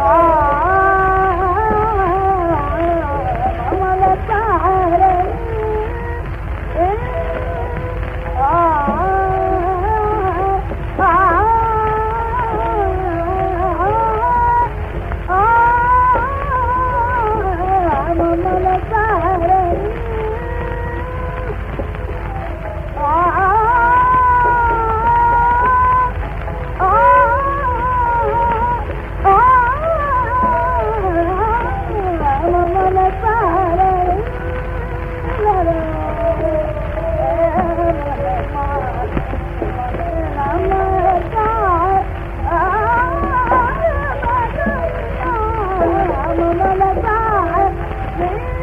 Oh! Hãy subscribe cho kênh Ghiền